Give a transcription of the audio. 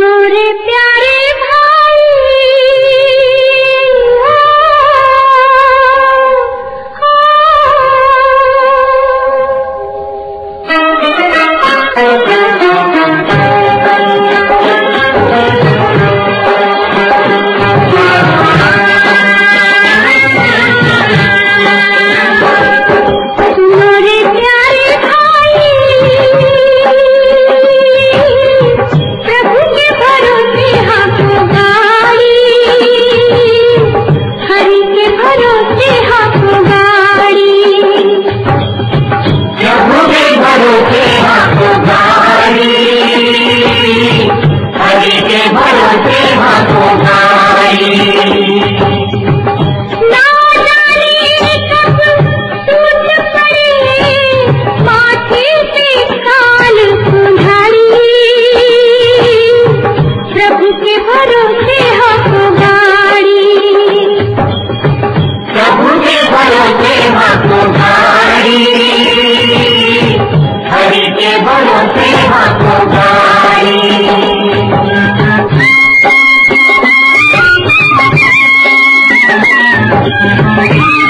प्यारे भक्ति के